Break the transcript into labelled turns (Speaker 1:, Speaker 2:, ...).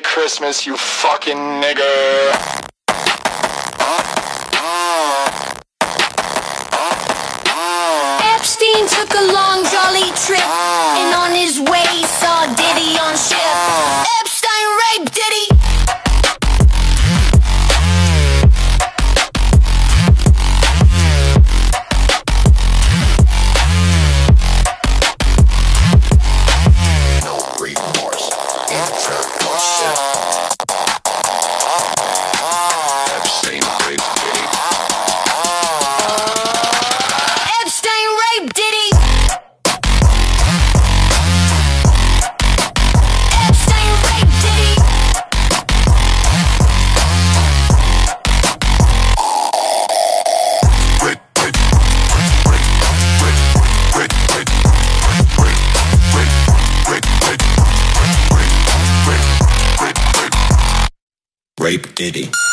Speaker 1: Christmas, you fucking nigger!
Speaker 2: Epstein took a long
Speaker 3: Rape Diddy.